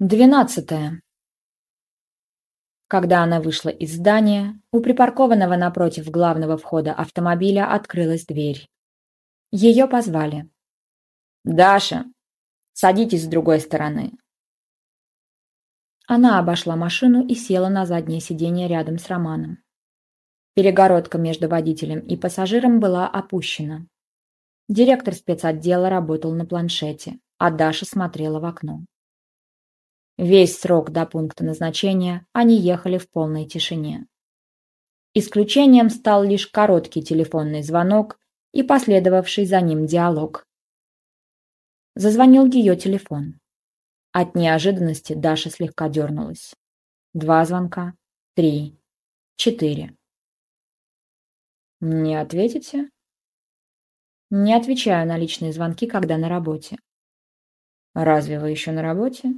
Двенадцатое. Когда она вышла из здания, у припаркованного напротив главного входа автомобиля открылась дверь. Ее позвали. «Даша, садитесь с другой стороны». Она обошла машину и села на заднее сиденье рядом с Романом. Перегородка между водителем и пассажиром была опущена. Директор спецотдела работал на планшете, а Даша смотрела в окно. Весь срок до пункта назначения они ехали в полной тишине. Исключением стал лишь короткий телефонный звонок и последовавший за ним диалог. Зазвонил ее телефон. От неожиданности Даша слегка дернулась. Два звонка, три, четыре. «Не ответите?» «Не отвечаю на личные звонки, когда на работе». «Разве вы еще на работе?»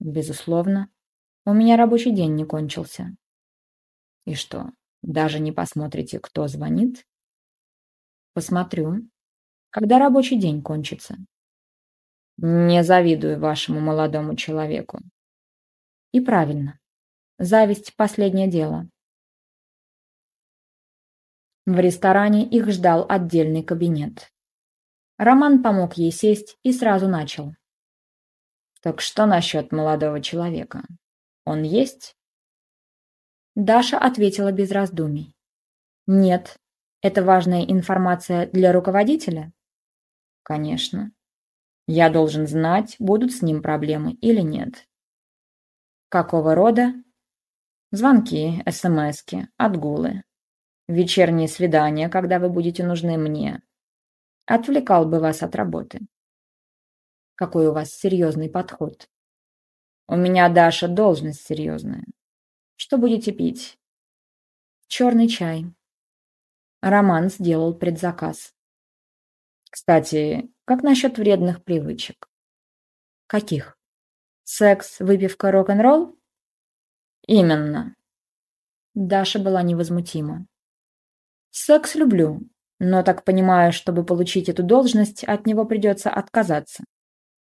Безусловно. У меня рабочий день не кончился. И что, даже не посмотрите, кто звонит? Посмотрю. Когда рабочий день кончится? Не завидую вашему молодому человеку. И правильно. Зависть – последнее дело. В ресторане их ждал отдельный кабинет. Роман помог ей сесть и сразу начал. Так что насчет молодого человека? Он есть? Даша ответила без раздумий. Нет. Это важная информация для руководителя? Конечно. Я должен знать, будут с ним проблемы или нет. Какого рода? Звонки, смски, отгулы. Вечерние свидания, когда вы будете нужны мне. Отвлекал бы вас от работы. Какой у вас серьезный подход. У меня, Даша, должность серьезная. Что будете пить? Черный чай. Роман сделал предзаказ. Кстати, как насчет вредных привычек? Каких? Секс, выпивка, рок-н-ролл? Именно. Даша была невозмутима. Секс люблю, но так понимаю, чтобы получить эту должность, от него придется отказаться.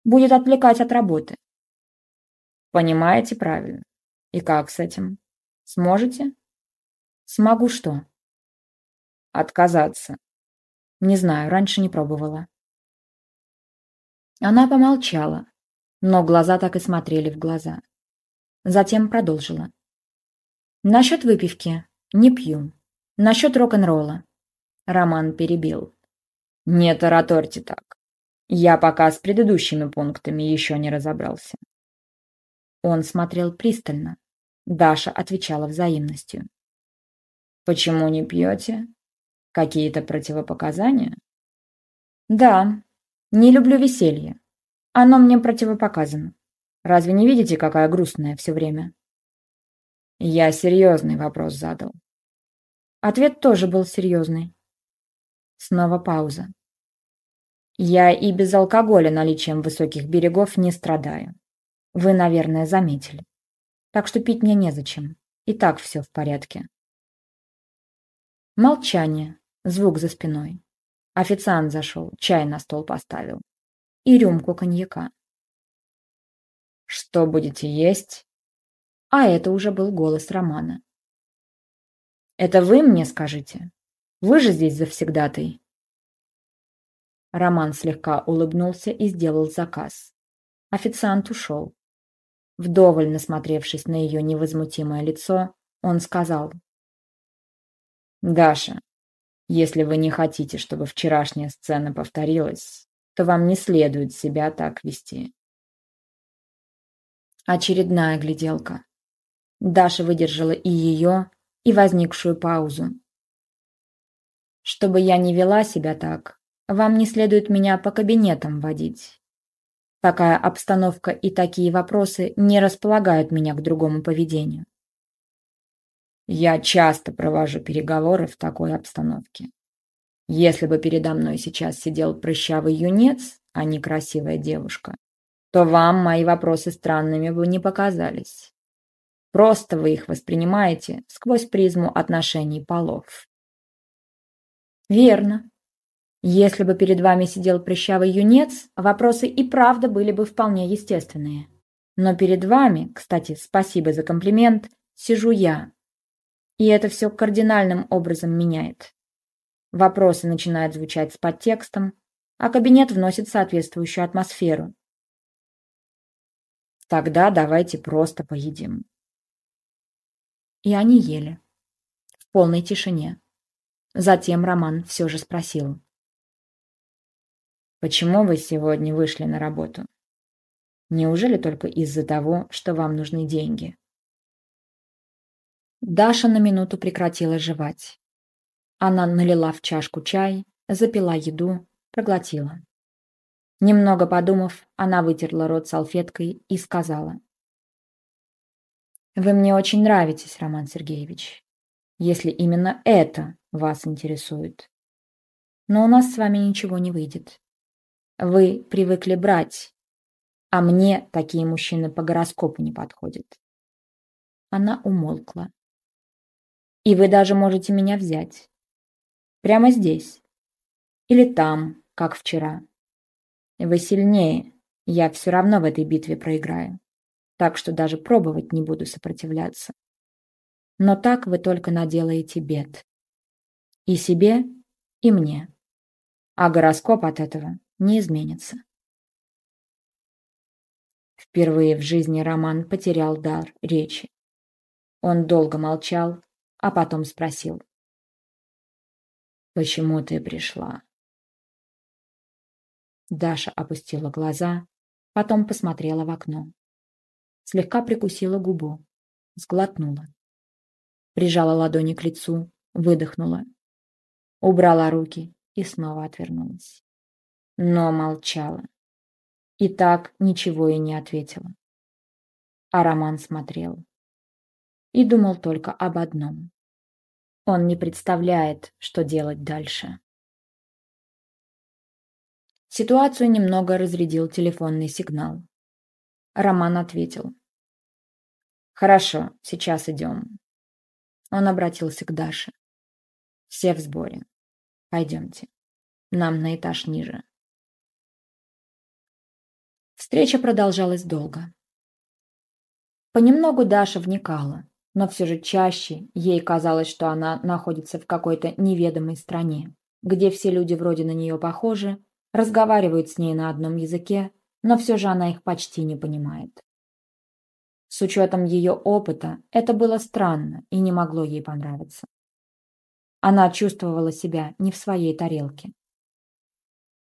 Будет отвлекать от работы. Понимаете правильно. И как с этим? Сможете? Смогу что? Отказаться. Не знаю, раньше не пробовала. Она помолчала, но глаза так и смотрели в глаза. Затем продолжила. Насчет выпивки. Не пью. Насчет рок-н-ролла. Роман перебил. Не тараторьте так. Я пока с предыдущими пунктами еще не разобрался. Он смотрел пристально. Даша отвечала взаимностью. Почему не пьете? Какие-то противопоказания? Да, не люблю веселье. Оно мне противопоказано. Разве не видите, какая грустная все время? Я серьезный вопрос задал. Ответ тоже был серьезный. Снова пауза. Я и без алкоголя наличием высоких берегов не страдаю. Вы, наверное, заметили. Так что пить мне незачем. И так все в порядке. Молчание. Звук за спиной. Официант зашел, чай на стол поставил. И рюмку коньяка. «Что будете есть?» А это уже был голос Романа. «Это вы мне скажите? Вы же здесь завсегдатый?» Роман слегка улыбнулся и сделал заказ. Официант ушел. Вдоволь насмотревшись на ее невозмутимое лицо, он сказал. «Даша, если вы не хотите, чтобы вчерашняя сцена повторилась, то вам не следует себя так вести». Очередная гляделка. Даша выдержала и ее, и возникшую паузу. «Чтобы я не вела себя так, вам не следует меня по кабинетам водить. Такая обстановка и такие вопросы не располагают меня к другому поведению. Я часто провожу переговоры в такой обстановке. Если бы передо мной сейчас сидел прыщавый юнец, а не красивая девушка, то вам мои вопросы странными бы не показались. Просто вы их воспринимаете сквозь призму отношений полов. Верно. Если бы перед вами сидел прыщавый юнец, вопросы и правда были бы вполне естественные. Но перед вами, кстати, спасибо за комплимент, сижу я. И это все кардинальным образом меняет. Вопросы начинают звучать с подтекстом, а кабинет вносит соответствующую атмосферу. Тогда давайте просто поедим. И они ели. В полной тишине. Затем Роман все же спросил. «Почему вы сегодня вышли на работу? Неужели только из-за того, что вам нужны деньги?» Даша на минуту прекратила жевать. Она налила в чашку чай, запила еду, проглотила. Немного подумав, она вытерла рот салфеткой и сказала. «Вы мне очень нравитесь, Роман Сергеевич, если именно это вас интересует. Но у нас с вами ничего не выйдет. Вы привыкли брать, а мне такие мужчины по гороскопу не подходят». Она умолкла. «И вы даже можете меня взять. Прямо здесь. Или там, как вчера. Вы сильнее, я все равно в этой битве проиграю. Так что даже пробовать не буду сопротивляться. Но так вы только наделаете бед. И себе, и мне. А гороскоп от этого не изменится. Впервые в жизни Роман потерял дар речи. Он долго молчал, а потом спросил. «Почему ты пришла?» Даша опустила глаза, потом посмотрела в окно. Слегка прикусила губу, сглотнула. Прижала ладони к лицу, выдохнула. Убрала руки и снова отвернулась. Но молчала. И так ничего и не ответила. А Роман смотрел. И думал только об одном. Он не представляет, что делать дальше. Ситуацию немного разрядил телефонный сигнал. Роман ответил. «Хорошо, сейчас идем». Он обратился к Даше. «Все в сборе. Пойдемте. Нам на этаж ниже». Встреча продолжалась долго. Понемногу Даша вникала, но все же чаще ей казалось, что она находится в какой-то неведомой стране, где все люди вроде на нее похожи, разговаривают с ней на одном языке, но все же она их почти не понимает. С учетом ее опыта это было странно и не могло ей понравиться. Она чувствовала себя не в своей тарелке.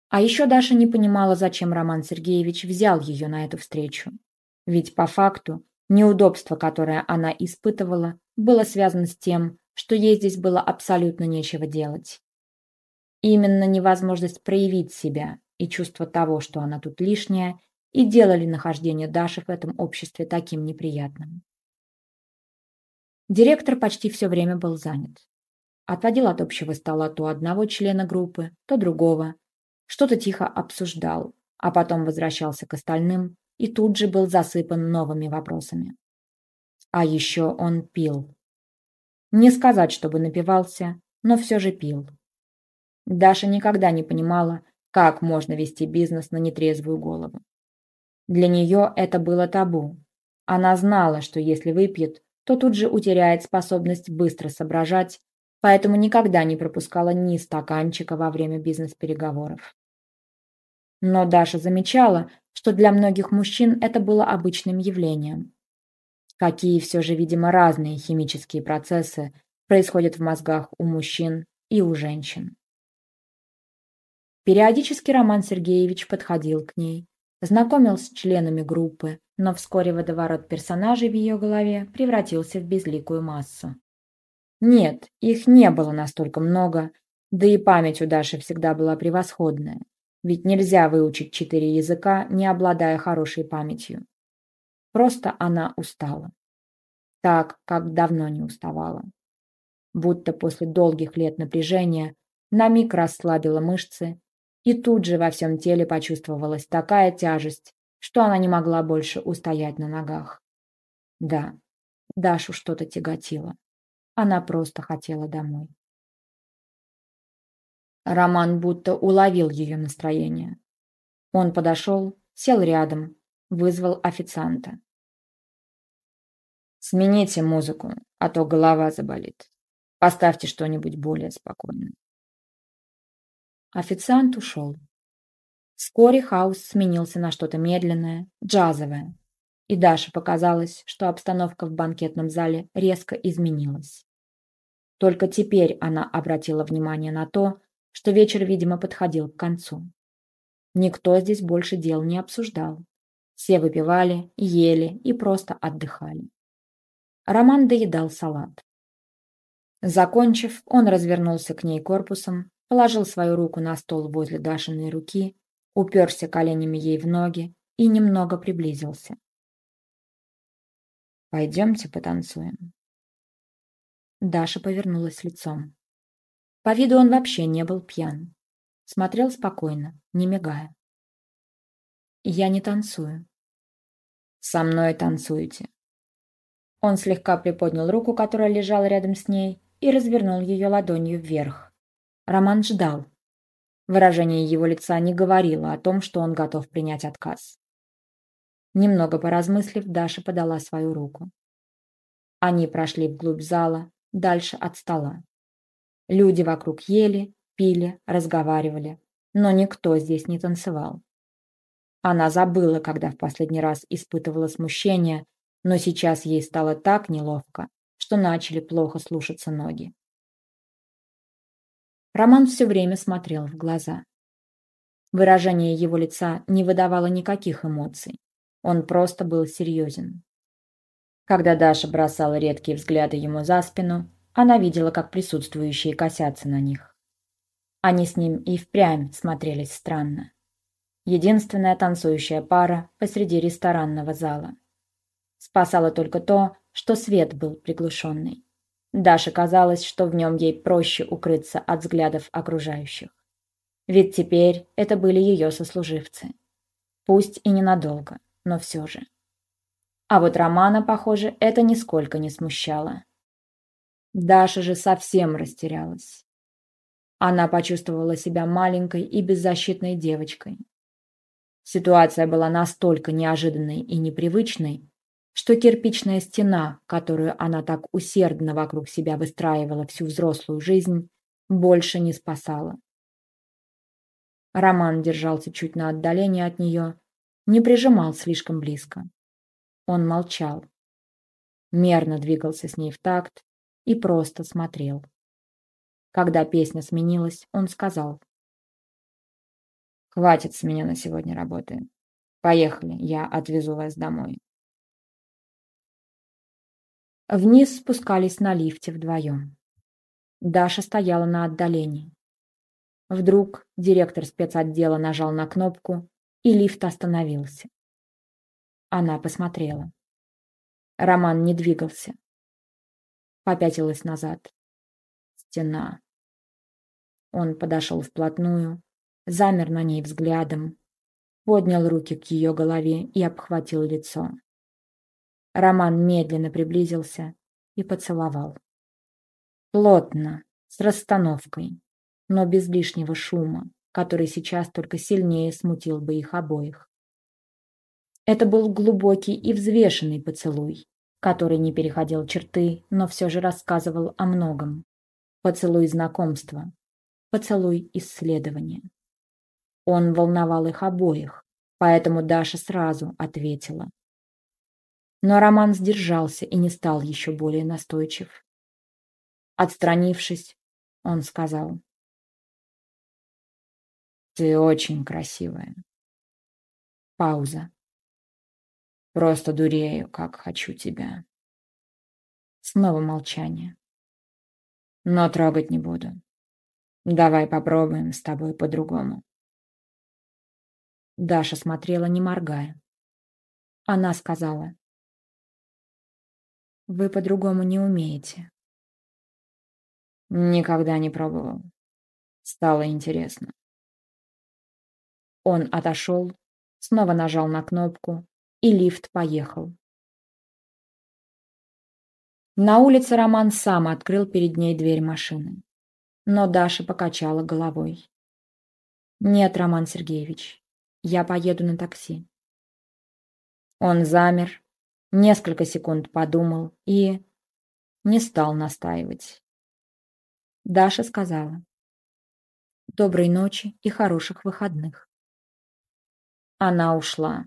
А еще Даша не понимала, зачем Роман Сергеевич взял ее на эту встречу. Ведь по факту неудобство, которое она испытывала, было связано с тем, что ей здесь было абсолютно нечего делать. Именно невозможность проявить себя и чувство того, что она тут лишняя, и делали нахождение Даши в этом обществе таким неприятным. Директор почти все время был занят. Отводил от общего стола то одного члена группы, то другого. Что-то тихо обсуждал, а потом возвращался к остальным и тут же был засыпан новыми вопросами. А еще он пил. Не сказать, чтобы напивался, но все же пил. Даша никогда не понимала, как можно вести бизнес на нетрезвую голову. Для нее это было табу. Она знала, что если выпьет, то тут же утеряет способность быстро соображать, поэтому никогда не пропускала ни стаканчика во время бизнес-переговоров. Но Даша замечала, что для многих мужчин это было обычным явлением. Какие все же, видимо, разные химические процессы происходят в мозгах у мужчин и у женщин. Периодически Роман Сергеевич подходил к ней, знакомил с членами группы, но вскоре водоворот персонажей в ее голове превратился в безликую массу. Нет, их не было настолько много, да и память у Даши всегда была превосходная, ведь нельзя выучить четыре языка, не обладая хорошей памятью. Просто она устала. Так, как давно не уставала. Будто после долгих лет напряжения на миг расслабила мышцы и тут же во всем теле почувствовалась такая тяжесть, что она не могла больше устоять на ногах. Да, Дашу что-то тяготило. Она просто хотела домой. Роман будто уловил ее настроение. Он подошел, сел рядом, вызвал официанта. Смените музыку, а то голова заболит. Поставьте что-нибудь более спокойное. Официант ушел. Вскоре хаос сменился на что-то медленное, джазовое. И Даше показалось, что обстановка в банкетном зале резко изменилась. Только теперь она обратила внимание на то, что вечер, видимо, подходил к концу. Никто здесь больше дел не обсуждал. Все выпивали, ели и просто отдыхали. Роман доедал салат. Закончив, он развернулся к ней корпусом, положил свою руку на стол возле Дашиной руки, уперся коленями ей в ноги и немного приблизился. «Пойдемте потанцуем». Даша повернулась лицом. По виду он вообще не был пьян. Смотрел спокойно, не мигая. «Я не танцую». «Со мной танцуете», он слегка приподнял руку, которая лежала рядом с ней, и развернул ее ладонью вверх. Роман ждал. Выражение его лица не говорило о том, что он готов принять отказ. Немного поразмыслив, Даша подала свою руку. Они прошли вглубь зала, дальше от стола. Люди вокруг ели, пили, разговаривали, но никто здесь не танцевал. Она забыла, когда в последний раз испытывала смущение, но сейчас ей стало так неловко, что начали плохо слушаться ноги. Роман все время смотрел в глаза. Выражение его лица не выдавало никаких эмоций. Он просто был серьезен. Когда Даша бросала редкие взгляды ему за спину, она видела, как присутствующие косятся на них. Они с ним и впрямь смотрелись странно. Единственная танцующая пара посреди ресторанного зала – Спасало только то, что свет был приглушенный. Даше казалось, что в нем ей проще укрыться от взглядов окружающих. Ведь теперь это были ее сослуживцы. Пусть и ненадолго, но все же. А вот Романа, похоже, это нисколько не смущало. Даша же совсем растерялась. Она почувствовала себя маленькой и беззащитной девочкой. Ситуация была настолько неожиданной и непривычной, что кирпичная стена, которую она так усердно вокруг себя выстраивала всю взрослую жизнь, больше не спасала. Роман держался чуть на отдалении от нее, не прижимал слишком близко. Он молчал, мерно двигался с ней в такт и просто смотрел. Когда песня сменилась, он сказал. «Хватит с меня на сегодня работы. Поехали, я отвезу вас домой». Вниз спускались на лифте вдвоем. Даша стояла на отдалении. Вдруг директор спецотдела нажал на кнопку, и лифт остановился. Она посмотрела. Роман не двигался. Попятилась назад. Стена. Он подошел вплотную, замер на ней взглядом, поднял руки к ее голове и обхватил лицо. Роман медленно приблизился и поцеловал. Плотно, с расстановкой, но без лишнего шума, который сейчас только сильнее смутил бы их обоих. Это был глубокий и взвешенный поцелуй, который не переходил черты, но все же рассказывал о многом. Поцелуй знакомства, поцелуй исследования. Он волновал их обоих, поэтому Даша сразу ответила. Но Роман сдержался и не стал еще более настойчив. Отстранившись, он сказал. «Ты очень красивая». Пауза. «Просто дурею, как хочу тебя». Снова молчание. «Но трогать не буду. Давай попробуем с тобой по-другому». Даша смотрела, не моргая. Она сказала. Вы по-другому не умеете. Никогда не пробовал. Стало интересно. Он отошел, снова нажал на кнопку, и лифт поехал. На улице Роман сам открыл перед ней дверь машины. Но Даша покачала головой. «Нет, Роман Сергеевич, я поеду на такси». Он замер, несколько секунд подумал и не стал настаивать. Даша сказала «Доброй ночи и хороших выходных». Она ушла.